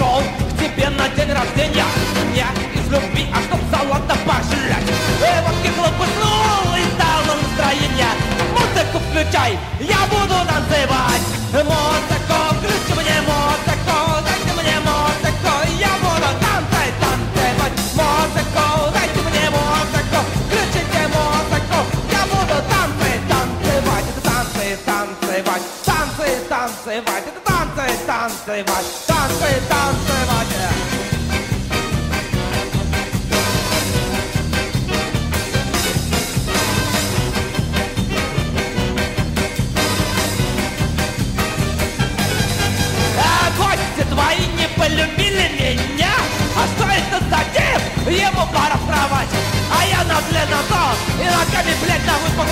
пришел к тебе на день рождения. Не из любви, а чтоб золото пожрать И водки хлопыснул и стал на настроение Музыку включай, я буду танцевать танцевать Это танцы, танцевать, танцы, танцевать. Гости твои не полюбили меня? А что это за тип? Ему пора в А я на длинноту И ногами, блядь, на я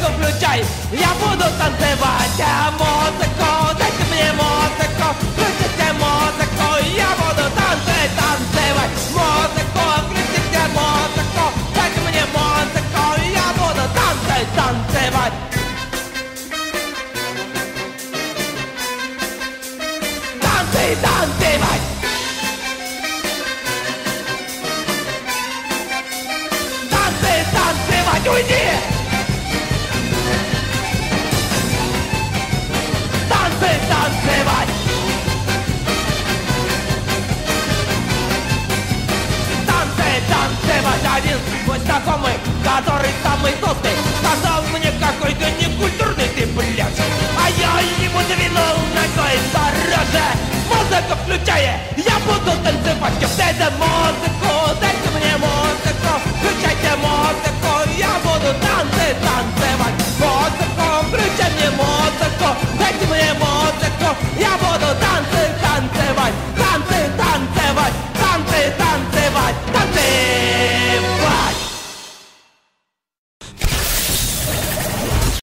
Музыку включай Я буду танцевать. А музыку, дайте мне музыку. Включите музыку. Я буду танцевать, танцевать. Музыку, включите музыку. Дайте мне музыку. Я буду танцевать, танцевать. Танцевать! Танцы, танцевать, уйди! один твой знакомый, который самый толстый, сказал мне, какой ты некультурный ты, блядь. А я ему двинул ногой по роже, музыку включая, я буду танцевать,